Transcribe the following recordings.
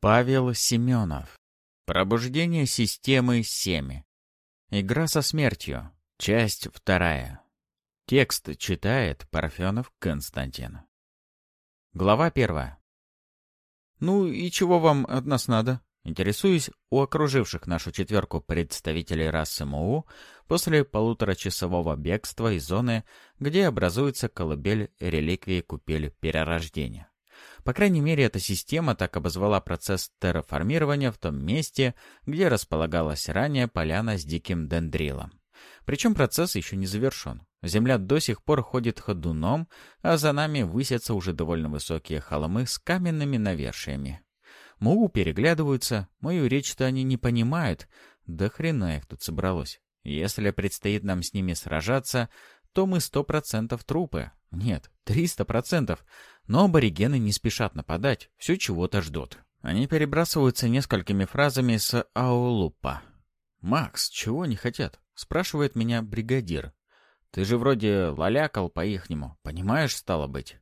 Павел Семенов. Пробуждение системы 7. Игра со смертью. Часть вторая. Текст читает Парфенов Константин. Глава первая. «Ну и чего вам от нас надо?» Интересуюсь у окруживших нашу четверку представителей расы МУ после полуторачасового бегства из зоны, где образуется колыбель реликвии купель перерождения. По крайней мере, эта система так обозвала процесс терраформирования в том месте, где располагалась ранее поляна с диким дендрилом. Причем процесс еще не завершен. Земля до сих пор ходит ходуном, а за нами высятся уже довольно высокие холмы с каменными навершиями. Муу переглядываются, мою речь-то они не понимают. Да хрена их тут собралось. Если предстоит нам с ними сражаться, то мы сто процентов трупы. Нет, триста процентов. Но аборигены не спешат нападать, все чего-то ждут. Они перебрасываются несколькими фразами с Аулупа. «Макс, чего не хотят?» — спрашивает меня бригадир. «Ты же вроде лалякал по-ихнему, понимаешь, стало быть?»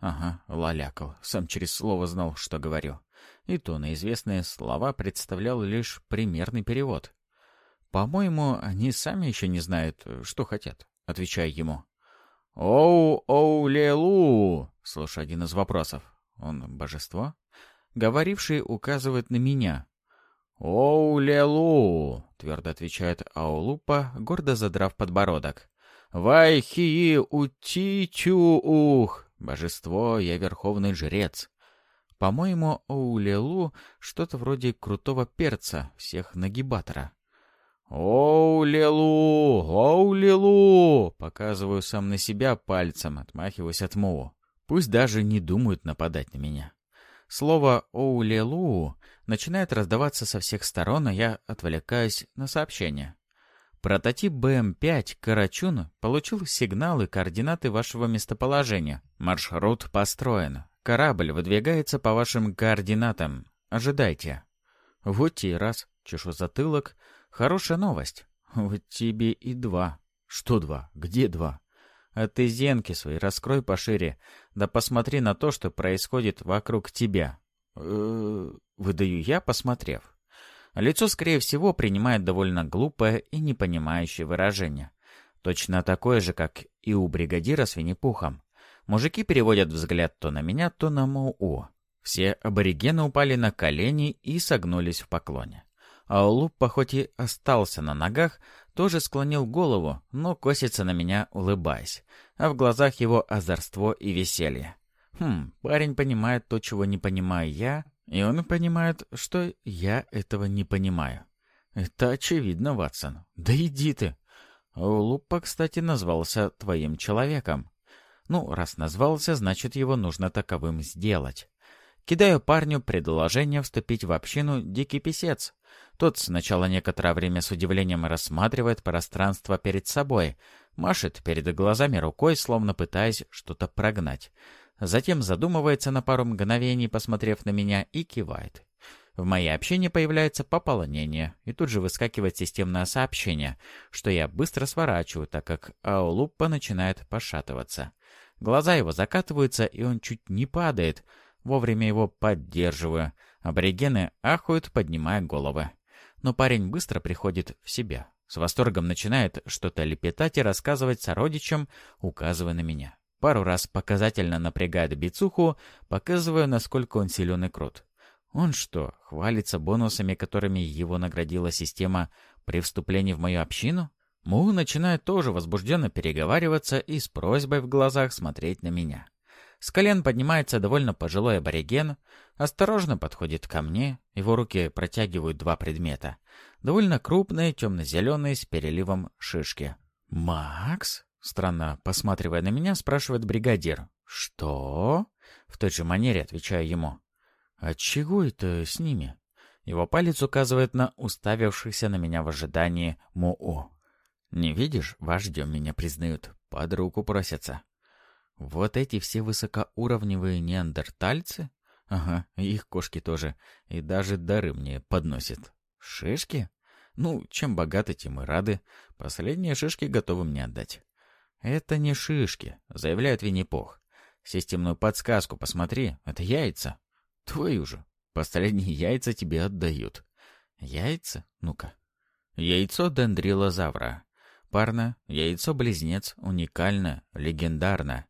«Ага, лалякал. Сам через слово знал, что говорю. И то на известные слова представлял лишь примерный перевод. По-моему, они сами еще не знают, что хотят», — отвечаю ему. «Оу-оу-лелу!» — один из вопросов. Он божество? Говоривший указывает на меня. «Оу-лелу!» — твердо отвечает Аулупа, гордо задрав подбородок. «Вайхии утичу-ух!» Божество, я верховный жрец. По-моему, Оулелу что-то вроде крутого перца, всех нагибатора. «Оу-лелу! Оу-лелу!» Показываю сам на себя пальцем, отмахиваясь от Муу. Пусть даже не думают нападать на меня. Слово «оу-лелу» начинает раздаваться со всех сторон, а я отвлекаюсь на сообщение. Прототип БМ-5 «Карачун» получил сигналы координаты вашего местоположения. Маршрут построен. Корабль выдвигается по вашим координатам. Ожидайте. Вот те раз, чешу затылок, Хорошая новость. Вот тебе и два. Что два? Где два? А ты зенки свои раскрой пошире, да посмотри на то, что происходит вокруг тебя. Э, выдаю я, посмотрев. Лицо, скорее всего, принимает довольно глупое и непонимающее выражение. Точно такое же, как и у бригадира с Винни-Пухом. Мужики переводят взгляд то на меня, то на Моу. Все аборигены упали на колени и согнулись в поклоне. А Улуппа хоть и остался на ногах, тоже склонил голову, но косится на меня, улыбаясь. А в глазах его озорство и веселье. Хм, парень понимает то, чего не понимаю я, и он понимает, что я этого не понимаю. Это очевидно, Ватсон. Да иди ты. Улуппа, кстати, назвался твоим человеком. Ну, раз назвался, значит, его нужно таковым сделать. Кидаю парню предложение вступить в общину «Дикий писец». Тот сначала некоторое время с удивлением рассматривает пространство перед собой, машет перед глазами рукой, словно пытаясь что-то прогнать. Затем задумывается на пару мгновений, посмотрев на меня, и кивает. В моей общине появляется пополнение, и тут же выскакивает системное сообщение, что я быстро сворачиваю, так как Аулуппа начинает пошатываться. Глаза его закатываются, и он чуть не падает. Вовремя его поддерживаю. Аборигены ахают, поднимая головы. Но парень быстро приходит в себя. С восторгом начинает что-то лепетать и рассказывать сородичам, указывая на меня. Пару раз показательно напрягает бицуху, показывая, насколько он силен и крут. Он что, хвалится бонусами, которыми его наградила система при вступлении в мою общину? Му начинает тоже возбужденно переговариваться и с просьбой в глазах смотреть на меня. С колен поднимается довольно пожилой абориген, осторожно подходит ко мне, его руки протягивают два предмета. Довольно крупные, темно-зеленые, с переливом шишки. «Макс?» — странно посматривая на меня, спрашивает бригадир. «Что?» — в той же манере отвечаю ему. «А чего это с ними?» Его палец указывает на уставившихся на меня в ожидании Муу. «Не видишь, вождем меня признают, под руку просятся». Вот эти все высокоуровневые неандертальцы? Ага, их кошки тоже. И даже дары мне подносят. Шишки? Ну, чем богаты, тем и рады. Последние шишки готовы мне отдать. Это не шишки, заявляет Винни-Пух. Системную подсказку посмотри, это яйца. Твою же. Последние яйца тебе отдают. Яйца? Ну-ка. Яйцо дендрилозавра. Парно, яйцо-близнец, уникально, легендарно.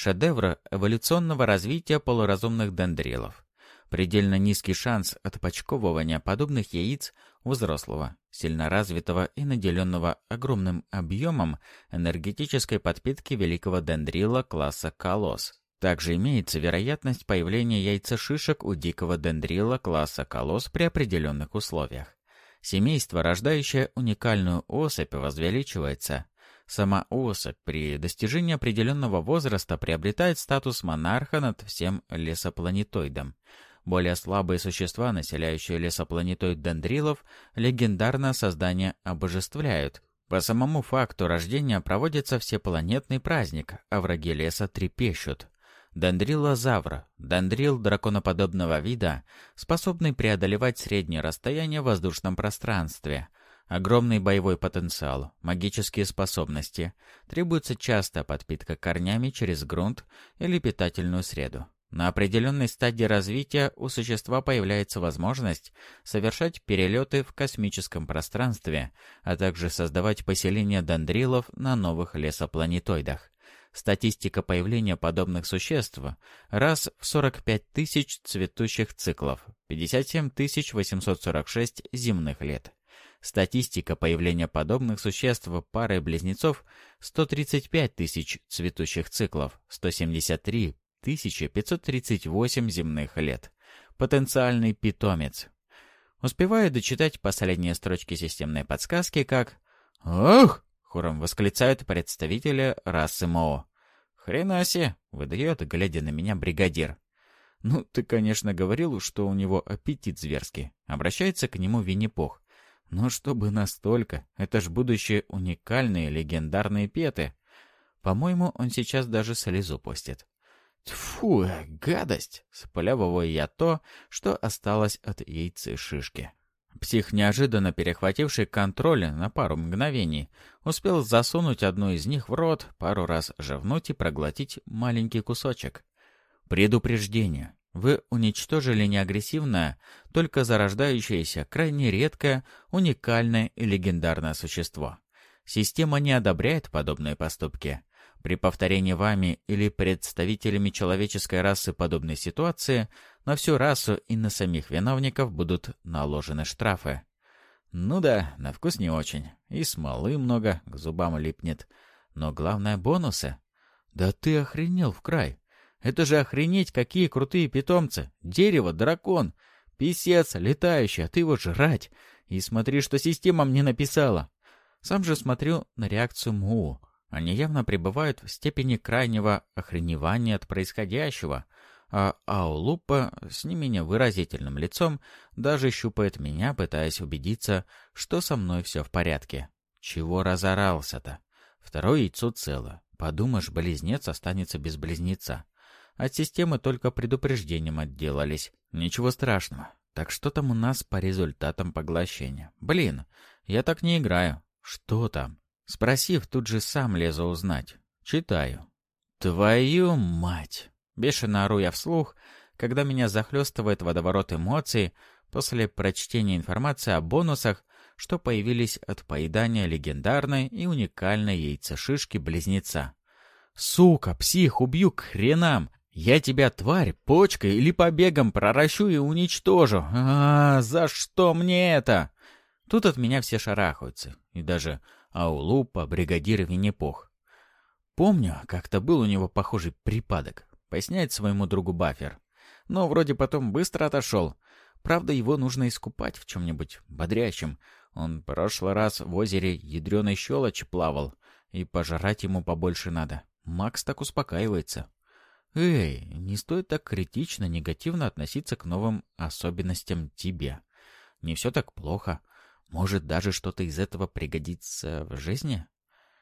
Шедевр эволюционного развития полуразумных дендрилов. Предельно низкий шанс отпочковывания подобных яиц у взрослого, сильно развитого и наделенного огромным объемом энергетической подпитки великого дендрила класса колосс. Также имеется вероятность появления яйцешишек у дикого дендрила класса колосс при определенных условиях. Семейство, рождающее уникальную особь, возвеличивается. Сама особь при достижении определенного возраста приобретает статус монарха над всем лесопланетоидом. Более слабые существа, населяющие лесопланетоид дендрилов, легендарное создание обожествляют. По самому факту рождения проводится всепланетный праздник, а враги леса трепещут. Дендрилозавра, дендрил драконоподобного вида, способный преодолевать среднее расстояние в воздушном пространстве. Огромный боевой потенциал, магические способности. Требуется частая подпитка корнями через грунт или питательную среду. На определенной стадии развития у существа появляется возможность совершать перелеты в космическом пространстве, а также создавать поселения дендрилов на новых лесопланетоидах. Статистика появления подобных существ раз в 45 тысяч цветущих циклов, 57 846 земных лет. Статистика появления подобных существ парой близнецов 135 тысяч цветущих циклов, 173 1538 земных лет. Потенциальный питомец. Успеваю дочитать последние строчки системной подсказки, как «Ох!» — хором восклицают представители расы МО. «Хрена себе!» — выдает, глядя на меня бригадир. «Ну, ты, конечно, говорил, что у него аппетит зверский». Обращается к нему Винни-Пух. «Но чтобы настолько, это ж будущие уникальные легендарные петы. По-моему, он сейчас даже слезу пустит. Тьфу, гадость! Сплевываю я то, что осталось от яйцы шишки. Псих, неожиданно перехвативший контроль на пару мгновений, успел засунуть одну из них в рот, пару раз жевнуть и проглотить маленький кусочек. Предупреждение. Вы уничтожили неагрессивное, только зарождающееся, крайне редкое, уникальное и легендарное существо. Система не одобряет подобные поступки. При повторении вами или представителями человеческой расы подобной ситуации на всю расу и на самих виновников будут наложены штрафы. Ну да, на вкус не очень. И смолы много, к зубам липнет. Но главное — бонусы. Да ты охренел в край. Это же охренеть, какие крутые питомцы. Дерево, дракон, писец, летающий, а ты его жрать. И смотри, что система мне написала. Сам же смотрю на реакцию Муу. Они явно пребывают в степени крайнего охреневания от происходящего, а Аулупа с не менее выразительным лицом даже щупает меня, пытаясь убедиться, что со мной все в порядке. Чего разорался-то? Второе яйцо цело. Подумаешь, близнец останется без близнеца. От системы только предупреждением отделались. Ничего страшного. Так что там у нас по результатам поглощения? Блин, я так не играю. Что там? Спросив, тут же сам лезу узнать. Читаю. «Твою мать!» Бешено ору я вслух, когда меня захлестывает водоворот эмоций после прочтения информации о бонусах, что появились от поедания легендарной и уникальной яйцешишки-близнеца. «Сука, псих, убью к хренам! Я тебя, тварь, почкой или побегом проращу и уничтожу! А, -а за что мне это?» Тут от меня все шарахаются, и даже Аулупа, бригадир Винни-Пух. Помню, как-то был у него похожий припадок, поясняет своему другу Баффер. Но вроде потом быстро отошел. Правда, его нужно искупать в чем-нибудь бодрящем. Он прошлый раз в озере ядреной щелочи плавал, и пожрать ему побольше надо. Макс так успокаивается. Эй, не стоит так критично, негативно относиться к новым особенностям тебе. Не все так плохо. Может, даже что-то из этого пригодится в жизни?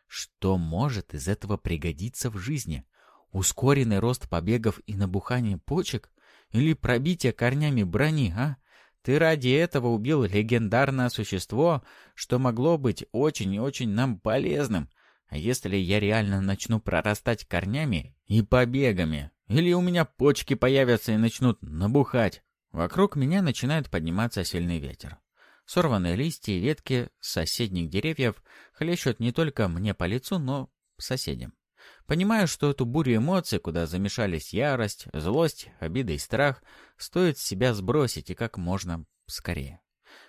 Что может из этого пригодиться в жизни? Ускоренный рост побегов и набухание почек? Или пробитие корнями брони, а? Ты ради этого убил легендарное существо, что могло быть очень и очень нам полезным. Если я реально начну прорастать корнями и побегами? Или у меня почки появятся и начнут набухать? Вокруг меня начинает подниматься сильный ветер. Сорванные листья и ветки соседних деревьев хлещут не только мне по лицу, но соседям. Понимаю, что эту бурю эмоций, куда замешались ярость, злость, обида и страх, стоит себя сбросить и как можно скорее.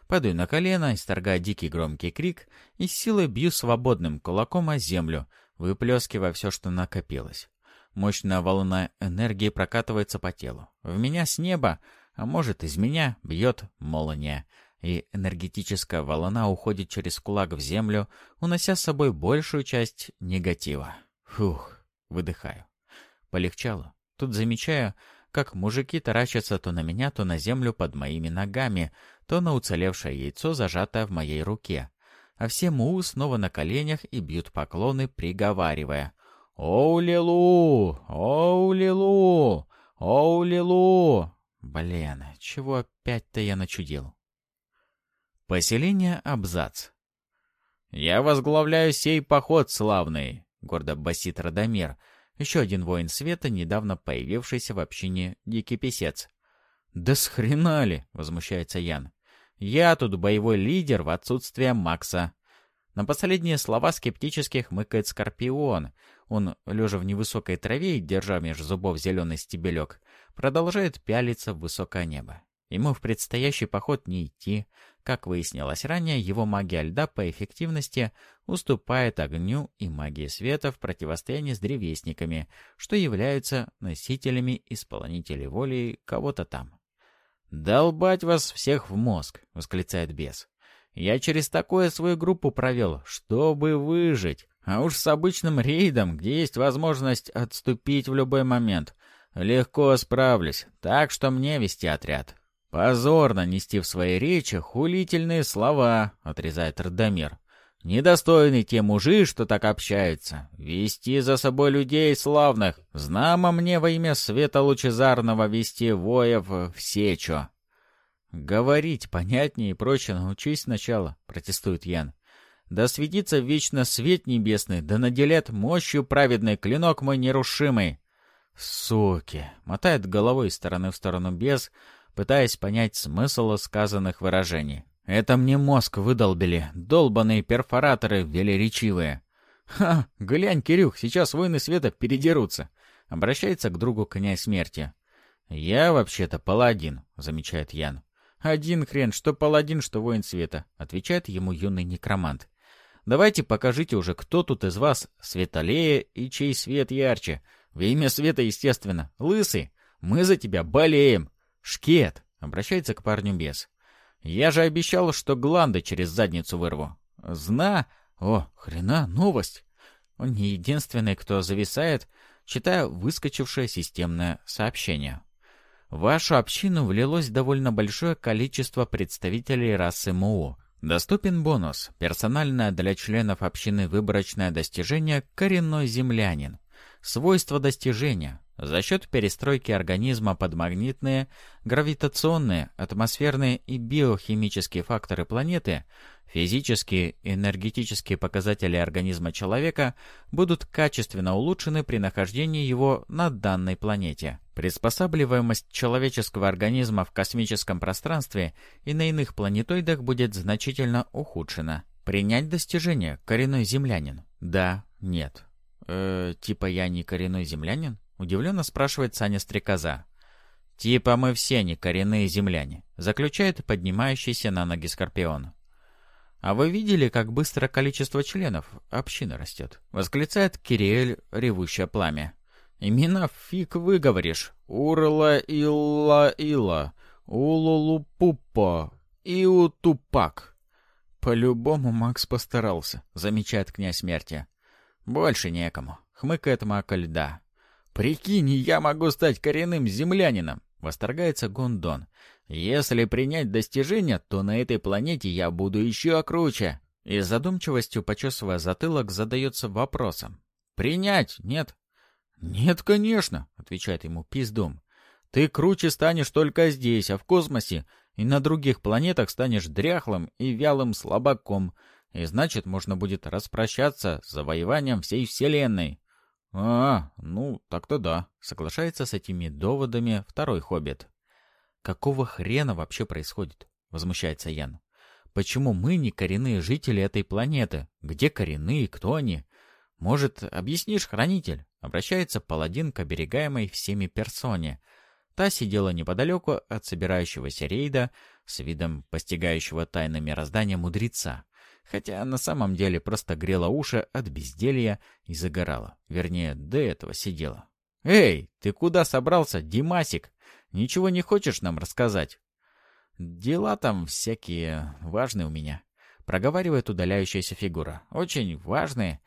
Падаю на колено, исторгая дикий громкий крик и силой бью свободным кулаком о землю, выплескивая все, что накопилось. Мощная волна энергии прокатывается по телу. В меня с неба, а может из меня, бьет молния, и энергетическая волна уходит через кулак в землю, унося с собой большую часть негатива. Фух, выдыхаю. Полегчало. Тут замечаю, как мужики таращатся то на меня, то на землю под моими ногами, то на уцелевшее яйцо, зажатое в моей руке. А все муу снова на коленях и бьют поклоны, приговаривая «Оу-лилу! Оу-лилу! Оу-лилу!» Блин, чего опять-то я начудил? Поселение Абзац. «Я возглавляю сей поход славный», — гордо басит Радомир, еще один воин света, недавно появившийся в общине Дикий Песец. «Да с ли?» — возмущается Ян. «Я тут боевой лидер в отсутствие Макса». На последние слова скептически хмыкает Скорпион. Он, лежа в невысокой траве и держа меж зубов зеленый стебелек, продолжает пялиться в высокое небо. Ему в предстоящий поход не идти. Как выяснилось ранее, его магия льда по эффективности уступает огню и магии света в противостоянии с древесниками, что являются носителями исполнителей воли кого-то там. «Долбать вас всех в мозг!» — восклицает бес. «Я через такое свою группу провел, чтобы выжить. А уж с обычным рейдом, где есть возможность отступить в любой момент, легко справлюсь, так что мне вести отряд. «Позорно нести в своей речи хулительные слова», — отрезает Радомир. «Недостойны те мужи, что так общаются. Вести за собой людей славных. Знамо мне во имя света лучезарного вести воев в сечу». «Говорить понятнее и проще научись сначала», — протестует Ян. «Да светится вечно свет небесный, да наделят мощью праведный клинок мой нерушимый». «Суки!» — мотает головой из стороны в сторону без, — пытаясь понять смысл сказанных выражений. «Это мне мозг выдолбили, долбаные перфораторы велеречивые». «Ха, глянь, Кирюх, сейчас воины света передерутся», — обращается к другу князь смерти. «Я вообще-то паладин», — замечает Ян. «Один хрен, что паладин, что воин света», — отвечает ему юный некромант. «Давайте покажите уже, кто тут из вас светлее и чей свет ярче. Во имя света, естественно. Лысый, мы за тебя болеем!» «Шкет!» — обращается к парню бес. «Я же обещал, что гланды через задницу вырву. Зна... О, хрена, новость!» Он не единственный, кто зависает, читая выскочившее системное сообщение. В вашу общину влилось довольно большое количество представителей расы МУ. Доступен бонус. Персональное для членов общины выборочное достижение «Коренной землянин». Свойства достижения. За счет перестройки организма под магнитные, гравитационные, атмосферные и биохимические факторы планеты, физические и энергетические показатели организма человека будут качественно улучшены при нахождении его на данной планете. Приспосабливаемость человеческого организма в космическом пространстве и на иных планетоидах будет значительно ухудшена. Принять достижение коренной землянин? Да, нет. Э, типа я не коренной землянин? Удивленно спрашивает Саня Стрекоза. «Типа мы все не коренные земляне», — заключает поднимающийся на ноги Скорпион. «А вы видели, как быстро количество членов общины растет?» — восклицает Кириэль, ревущее пламя. «Именно фиг выговоришь. Урла-илла-ила, улулупупа, иутупак». «По-любому Макс постарался», — замечает князь смерти. «Больше некому», — хмыкает Мака льда. «Прикинь, я могу стать коренным землянином!» — восторгается Гондон. «Если принять достижение, то на этой планете я буду еще круче!» И задумчивостью, почесывая затылок, задается вопросом. «Принять? Нет?» «Нет, конечно!» — отвечает ему пиздум. «Ты круче станешь только здесь, а в космосе и на других планетах станешь дряхлым и вялым слабаком, и значит, можно будет распрощаться с завоеванием всей Вселенной. «А, ну, так-то да», — соглашается с этими доводами второй хоббит. Какого хрена вообще происходит? Возмущается Ян. Почему мы не коренные жители этой планеты? Где коренные, кто они? Может, объяснишь, хранитель? Обращается паладин к оберегаемой всеми персоне. Та сидела неподалеку от собирающегося рейда с видом постигающего тайны мироздания мудреца. Хотя на самом деле просто грела уши от безделья и загорала. Вернее, до этого сидела. «Эй, ты куда собрался, Димасик? Ничего не хочешь нам рассказать?» «Дела там всякие важные у меня», — проговаривает удаляющаяся фигура. «Очень важные.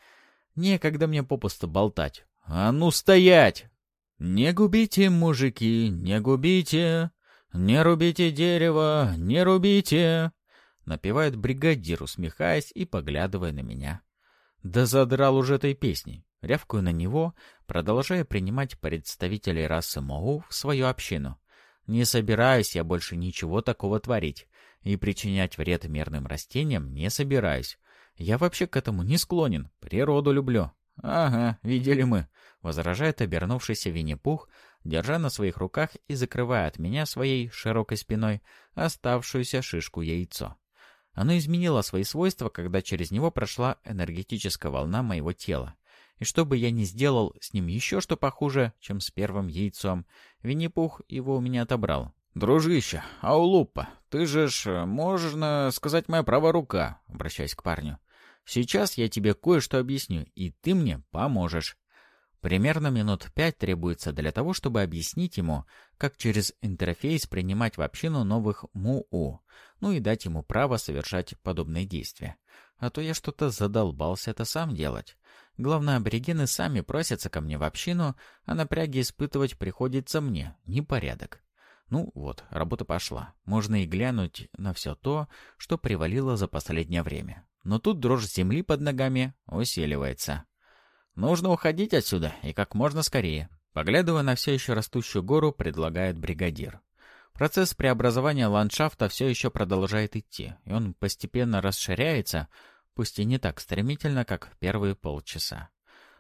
Некогда мне попусту болтать». «А ну стоять!» «Не губите, мужики, не губите! Не рубите дерево, не рубите!» Напевает бригадир, усмехаясь и поглядывая на меня. Да задрал уже этой песней. Рявкаю на него, продолжая принимать представителей расы Моу в свою общину. Не собираюсь я больше ничего такого творить. И причинять вред мирным растениям не собираюсь. Я вообще к этому не склонен, природу люблю. «Ага, видели мы», — возражает обернувшийся Винни-Пух, держа на своих руках и закрывая от меня своей широкой спиной оставшуюся шишку яйцо. Оно изменило свои свойства, когда через него прошла энергетическая волна моего тела. И что бы я ни сделал с ним еще что похуже, чем с первым яйцом, Винни-Пух его у меня отобрал. «Дружище, Аулупа, ты же ж, можно сказать, моя правая рука», — обращаясь к парню. «Сейчас я тебе кое-что объясню, и ты мне поможешь». Примерно минут пять требуется для того, чтобы объяснить ему, как через интерфейс принимать в общину новых МУУ, ну и дать ему право совершать подобные действия. А то я что-то задолбался это сам делать. Главное, аборигены сами просятся ко мне в общину, а напряги испытывать приходится мне. Непорядок. Ну вот, работа пошла. Можно и глянуть на все то, что привалило за последнее время. Но тут дрожь земли под ногами усиливается. Нужно уходить отсюда, и как можно скорее. Поглядывая на все еще растущую гору, предлагает бригадир. Процесс преобразования ландшафта все еще продолжает идти, и он постепенно расширяется, пусть и не так стремительно, как в первые полчаса.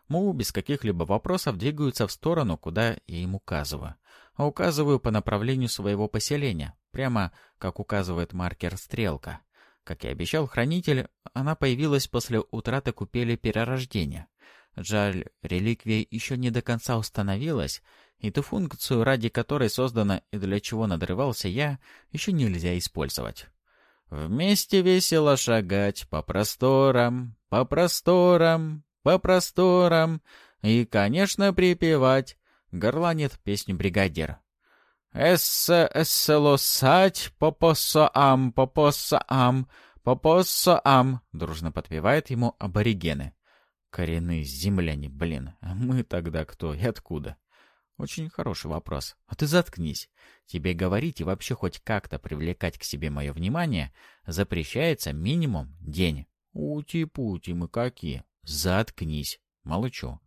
Му без каких-либо вопросов двигаются в сторону, куда я им указываю. А указываю по направлению своего поселения, прямо как указывает маркер «Стрелка». Как и обещал хранитель, она появилась после утраты купели перерождения. Жаль, реликвия еще не до конца установилась, и ту функцию, ради которой создана и для чего надрывался я, еще нельзя использовать. Вместе весело шагать по просторам, по просторам, по просторам, и, конечно, припевать, горланит песню бригадир. «Эссе эсселосать попосоам, попосоам, попосоам», дружно подпевает ему аборигены. Коренные земляне, блин. А мы тогда кто и откуда? Очень хороший вопрос. А ты заткнись. Тебе говорить и вообще хоть как-то привлекать к себе мое внимание запрещается минимум день. Ути-пути мы какие. Заткнись. Молчу.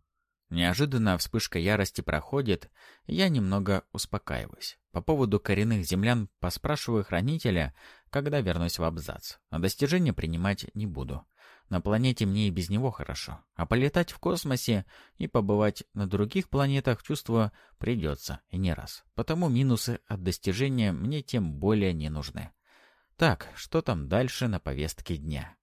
Неожиданно вспышка ярости проходит, я немного успокаиваюсь. По поводу коренных землян поспрашиваю хранителя, когда вернусь в абзац. А достижения принимать не буду. На планете мне и без него хорошо. А полетать в космосе и побывать на других планетах, чувствую, придется, и не раз. Потому минусы от достижения мне тем более не нужны. Так, что там дальше на повестке дня?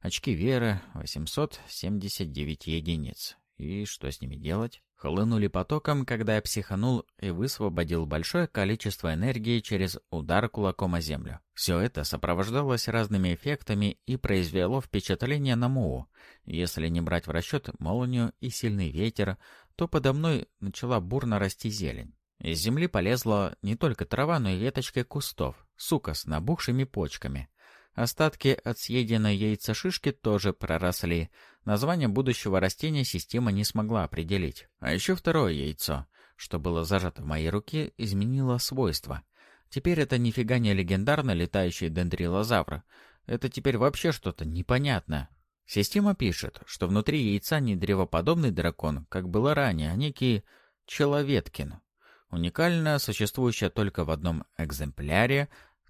Очки веры 879 единиц. И что с ними делать? хлынули потоком, когда я психанул и высвободил большое количество энергии через удар кулаком о землю. Все это сопровождалось разными эффектами и произвело впечатление на Муу. Если не брать в расчет молнию и сильный ветер, то подо мной начала бурно расти зелень. Из земли полезла не только трава, но и веточки кустов, сука с набухшими почками. Остатки от съеденной яйца шишки тоже проросли. Название будущего растения система не смогла определить. А еще второе яйцо, что было зажато в моей руке, изменило свойства. Теперь это нифига не легендарно летающий дендрилозавр. Это теперь вообще что-то непонятное. Система пишет, что внутри яйца не древоподобный дракон, как было ранее, а некий Человеткин. Уникально существующее только в одном экземпляре,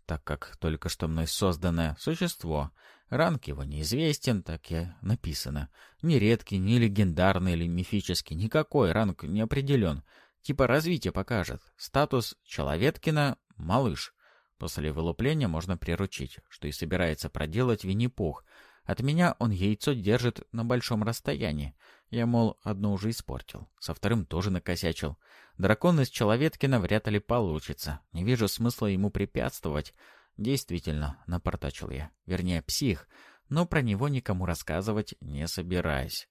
так как только что мной созданное существо. Ранг его неизвестен, так и написано. Ни редкий, ни легендарный или мифический, никакой ранг не определен. Типа развитие покажет. Статус Человеткина малыш. После вылупления можно приручить, что и собирается проделать Винни-Пух. От меня он яйцо держит на большом расстоянии. Я, мол, одно уже испортил, со вторым тоже накосячил. Дракон из Человеткина вряд ли получится. Не вижу смысла ему препятствовать. Действительно, напортачил я. Вернее, псих. Но про него никому рассказывать не собираюсь.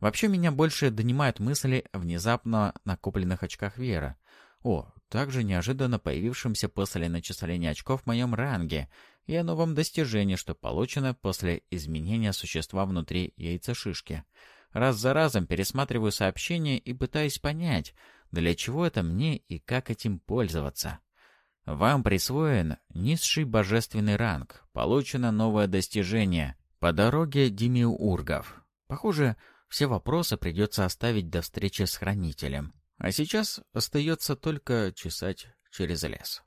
Вообще меня больше донимают мысли о внезапно накопленных очках Вера. О, также неожиданно появившемся после начисления очков в моем ранге и о новом достижении, что получено после изменения существа внутри яйцешишки. Раз за разом пересматриваю сообщения и пытаюсь понять, для чего это мне и как этим пользоваться. Вам присвоен низший божественный ранг. Получено новое достижение. По дороге Демиургов. Похоже, все вопросы придется оставить до встречи с Хранителем. А сейчас остается только чесать через лес.